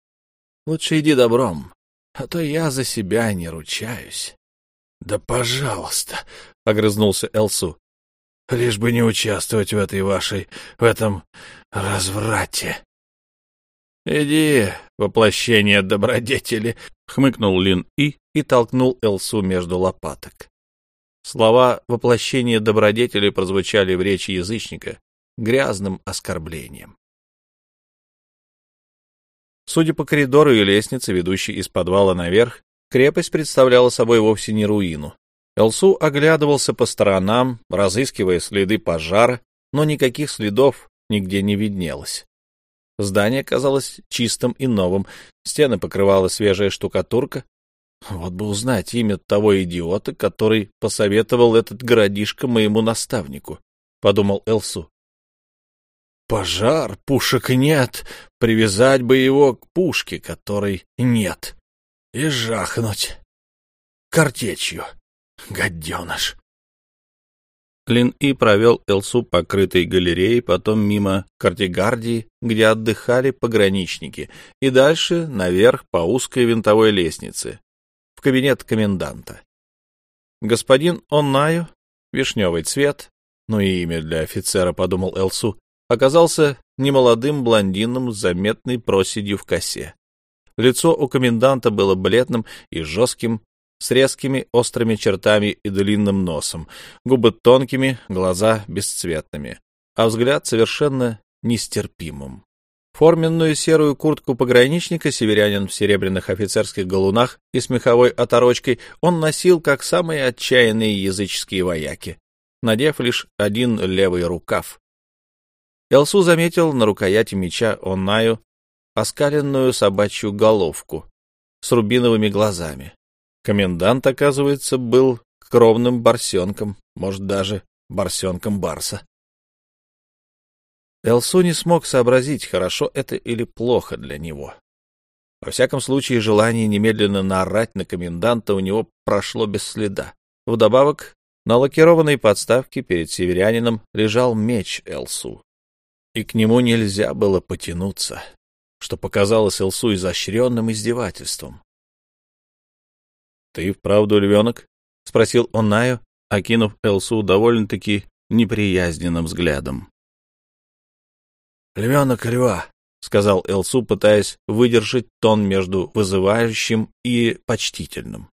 «Лучше иди добром, а то я за себя не ручаюсь». «Да пожалуйста», — огрызнулся Элсу, — «лишь бы не участвовать в этой вашей, в этом разврате». «Иди, воплощение добродетели!» — хмыкнул Лин И и толкнул Элсу между лопаток. Слова «воплощение добродетели» прозвучали в речи язычника грязным оскорблением. Судя по коридору и лестнице, ведущей из подвала наверх, крепость представляла собой вовсе не руину. Элсу оглядывался по сторонам, разыскивая следы пожара, но никаких следов нигде не виднелось. Здание казалось чистым и новым, стены покрывала свежая штукатурка. Вот бы узнать имя того идиота, который посоветовал этот городишко моему наставнику, — подумал Элсу. Пожар, пушек нет, привязать бы его к пушке, которой нет, и жахнуть картечью, гаденыш. Лин И провел Элсу по крытой галерее, потом мимо картигардии, где отдыхали пограничники, и дальше наверх по узкой винтовой лестнице, в кабинет коменданта. Господин Оннаю, вишневый цвет, ну и имя для офицера, подумал Элсу, оказался немолодым блондином с заметной проседью в косе. Лицо у коменданта было бледным и жестким, с резкими острыми чертами и длинным носом, губы тонкими, глаза бесцветными, а взгляд совершенно нестерпимым. Форменную серую куртку пограничника северянин в серебряных офицерских галунах и с меховой оторочкой он носил, как самые отчаянные языческие вояки, надев лишь один левый рукав. Элсу заметил на рукояти меча Оннаю оскаленную собачью головку с рубиновыми глазами. Комендант, оказывается, был кровным барсенком, может, даже барсенком Барса. Элсу не смог сообразить, хорошо это или плохо для него. Во всяком случае, желание немедленно наорать на коменданта у него прошло без следа. Вдобавок, на лакированной подставке перед северянином лежал меч Элсу, и к нему нельзя было потянуться, что показалось Элсу изощренным издевательством. «Ты вправду львенок?» — спросил он Наю, окинув Элсу довольно-таки неприязненным взглядом. «Львенок льва», — сказал Элсу, пытаясь выдержать тон между вызывающим и почтительным.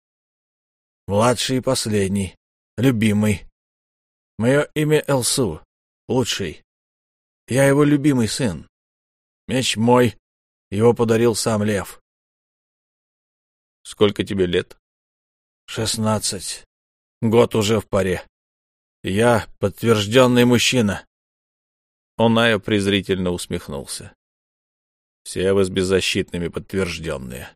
«Младший и последний, любимый. Мое имя Элсу, лучший. Я его любимый сын. Меч мой, его подарил сам лев». «Сколько тебе лет?» Шестнадцать. Год уже в паре. Я подтвержденный мужчина. Оная презрительно усмехнулся. Все вы с беззащитными подтвержденные.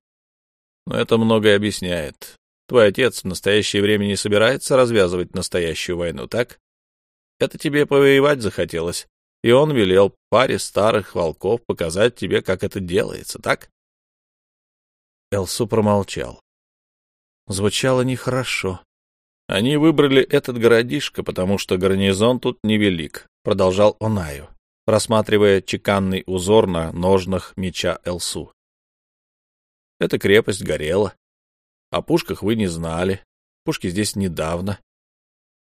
Но это многое объясняет. Твой отец в настоящее время не собирается развязывать настоящую войну, так? Это тебе повоевать захотелось, и он велел паре старых волков показать тебе, как это делается, так? Элсу промолчал звучало нехорошо. Они выбрали этот городишко, потому что гарнизон тут невелик, продолжал Онаю, рассматривая чеканный узор на ножнах меча Элсу. Эта крепость горела. О пушках вы не знали. Пушки здесь недавно.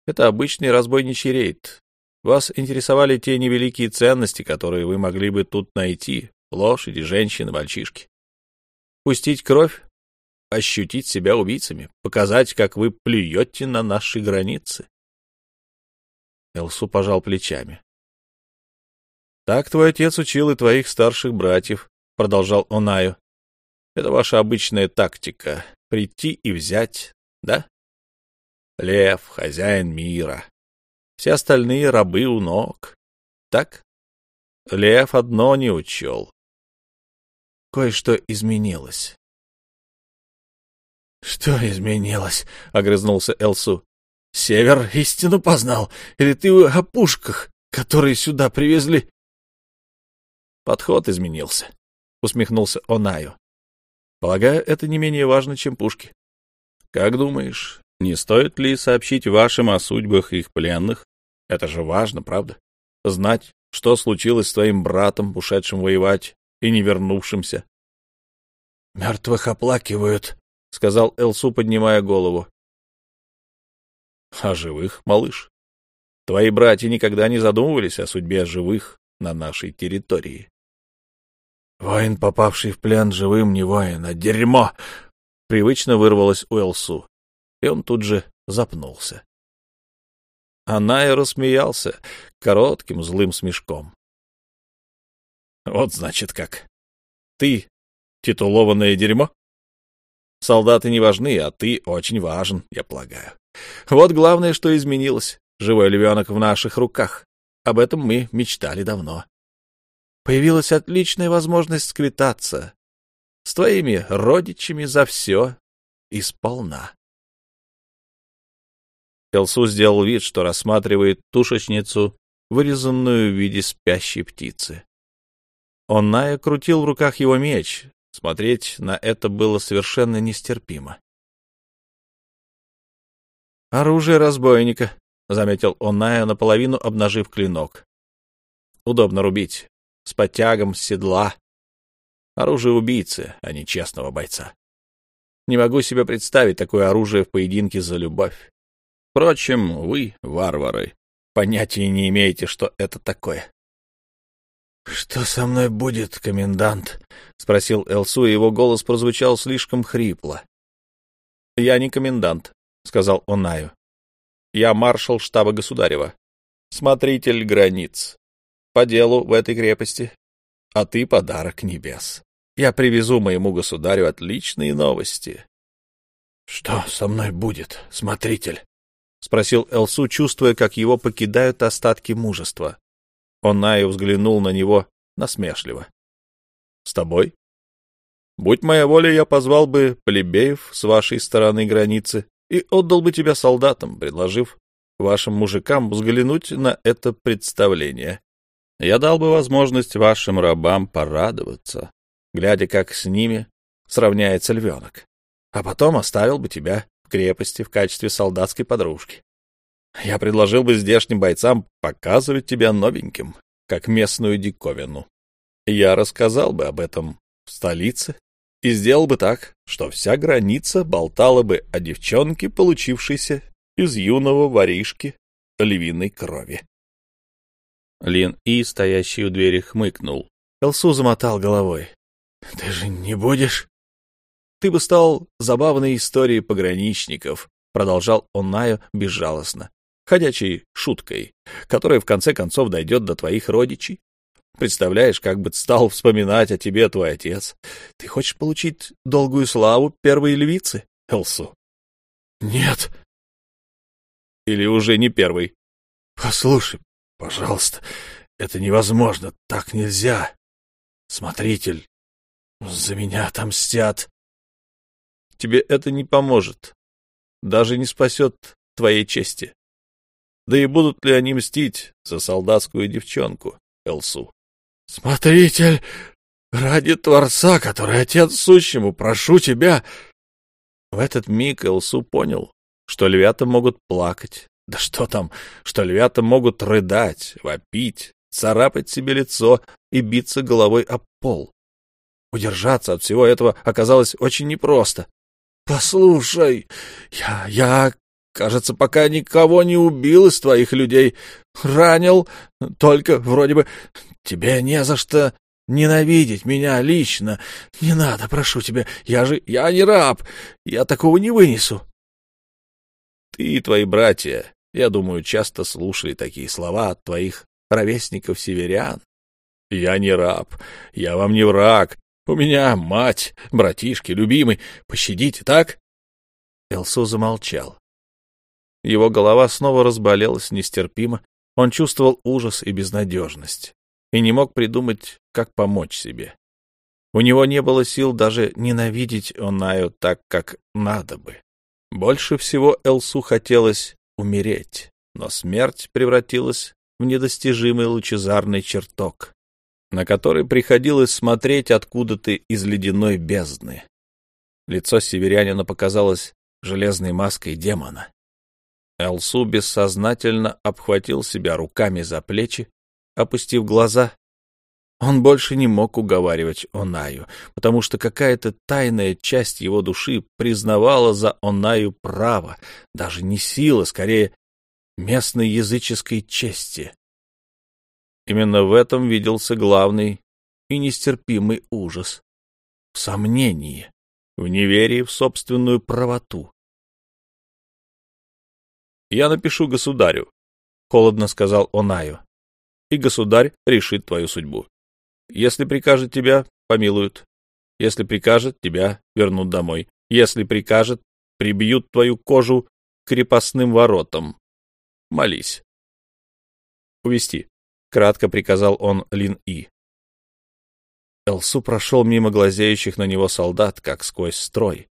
Это обычный разбойничий рейд. Вас интересовали те невеликие ценности, которые вы могли бы тут найти. Лошади, женщины, мальчишки. Пустить кровь ощутить себя убийцами, показать, как вы плюете на наши границы. Элсу пожал плечами. — Так твой отец учил и твоих старших братьев, — продолжал Онаю. — Это ваша обычная тактика — прийти и взять, да? Лев, хозяин мира. Все остальные рабы у ног. Так? Лев одно не учел. Кое-что изменилось. — Что изменилось? — огрызнулся Элсу. — Север истину познал? Или ты о пушках, которые сюда привезли? — Подход изменился, — усмехнулся Онаю. — Полагаю, это не менее важно, чем пушки. Как думаешь, не стоит ли сообщить вашим о судьбах их пленных? Это же важно, правда? Знать, что случилось с твоим братом, ушедшим воевать и не вернувшимся. — Мертвых оплакивают, — сказал Элсу, поднимая голову. — А живых, малыш? Твои братья никогда не задумывались о судьбе живых на нашей территории. — Воин, попавший в плен живым, не воин, а дерьмо! — привычно вырвалось у Элсу, и он тут же запнулся. Аная рассмеялся коротким злым смешком. — Вот значит как. Ты — титулованное дерьмо? Солдаты не важны, а ты очень важен, я полагаю. Вот главное, что изменилось. Живой львенок в наших руках. Об этом мы мечтали давно. Появилась отличная возможность сквитаться с твоими родичами за все и сполна. Элсу сделал вид, что рассматривает тушечницу вырезанную в виде спящей птицы. Онная крутил в руках его меч. Смотреть на это было совершенно нестерпимо. «Оружие разбойника», — заметил Онная, наполовину обнажив клинок. «Удобно рубить. С подтягом, с седла. Оружие убийцы, а не честного бойца. Не могу себе представить такое оружие в поединке за любовь. Впрочем, вы, варвары, понятия не имеете, что это такое. — Что со мной будет, комендант? — спросил Элсу, и его голос прозвучал слишком хрипло. — Я не комендант, — сказал Онаю. — Я маршал штаба государева, смотритель границ. По делу в этой крепости. А ты — подарок небес. Я привезу моему государю отличные новости. — Что со мной будет, смотритель? — спросил Элсу, чувствуя, как его покидают остатки мужества. Онаю взглянул на него насмешливо. — С тобой? Будь моя воля, я позвал бы плебеев с вашей стороны границы и отдал бы тебя солдатам, предложив вашим мужикам взглянуть на это представление. Я дал бы возможность вашим рабам порадоваться, глядя, как с ними сравняется львенок, а потом оставил бы тебя в крепости в качестве солдатской подружки. Я предложил бы здешним бойцам показывать тебя новеньким, как местную диковину. Я рассказал бы об этом в столице и сделал бы так, что вся граница болтала бы о девчонке, получившейся из юного воришки львиной крови. Лин И, стоящий у двери, хмыкнул. Элсу замотал головой. — Ты же не будешь? — Ты бы стал забавной историей пограничников, — продолжал Онайо безжалостно ходячей шуткой, которая в конце концов дойдет до твоих родичей. Представляешь, как бы стал вспоминать о тебе твой отец. Ты хочешь получить долгую славу первой львицы, Элсу? Нет. Или уже не первый? Послушай, пожалуйста, это невозможно, так нельзя. Смотритель, за меня отомстят. Тебе это не поможет, даже не спасет твоей чести. Да и будут ли они мстить за солдатскую девчонку, Элсу? — Смотритель, ради Творца, который отец сущему, прошу тебя... В этот миг Элсу понял, что львята могут плакать. Да что там, что львята могут рыдать, вопить, царапать себе лицо и биться головой об пол. Удержаться от всего этого оказалось очень непросто. — Послушай, я, я Кажется, пока никого не убил из твоих людей. Ранил, только вроде бы тебе не за что ненавидеть меня лично. Не надо, прошу тебя, я же... я не раб, я такого не вынесу. Ты и твои братья, я думаю, часто слушали такие слова от твоих ровесников-северян. Я не раб, я вам не враг, у меня мать, братишки, любимый, пощадите, так? Элсу замолчал. Его голова снова разболелась нестерпимо, он чувствовал ужас и безнадежность и не мог придумать, как помочь себе. У него не было сил даже ненавидеть Онаю так, как надо бы. Больше всего Элсу хотелось умереть, но смерть превратилась в недостижимый лучезарный чертог, на который приходилось смотреть откуда-то из ледяной бездны. Лицо северянина показалось железной маской демона. Элсу бессознательно обхватил себя руками за плечи, опустив глаза. Он больше не мог уговаривать Онаю, потому что какая-то тайная часть его души признавала за Онаю право, даже не сила, скорее, местной языческой чести. Именно в этом виделся главный и нестерпимый ужас. В сомнении, в неверии в собственную правоту. Я напишу государю, — холодно сказал Онаю, — и государь решит твою судьбу. Если прикажет тебя, помилуют. Если прикажет, тебя вернут домой. Если прикажет, прибьют твою кожу крепостным воротам. Молись. Увести, — кратко приказал он Лин-И. Элсу прошел мимо глазеющих на него солдат, как сквозь строй.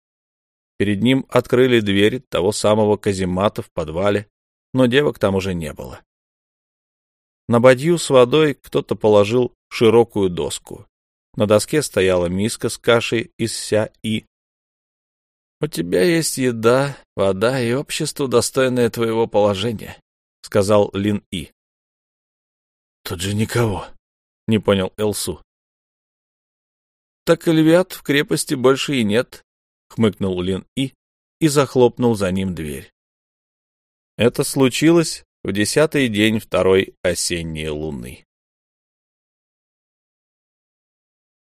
Перед ним открыли дверь того самого каземата в подвале, но девок там уже не было. На бадью с водой кто-то положил широкую доску. На доске стояла миска с кашей из ся и... — У тебя есть еда, вода и общество, достойное твоего положения, — сказал Лин И. — Тут же никого, — не понял Элсу. — Так львят в крепости больше и нет, — хмыкнул Лин И и захлопнул за ним дверь. Это случилось в десятый день второй осенней луны.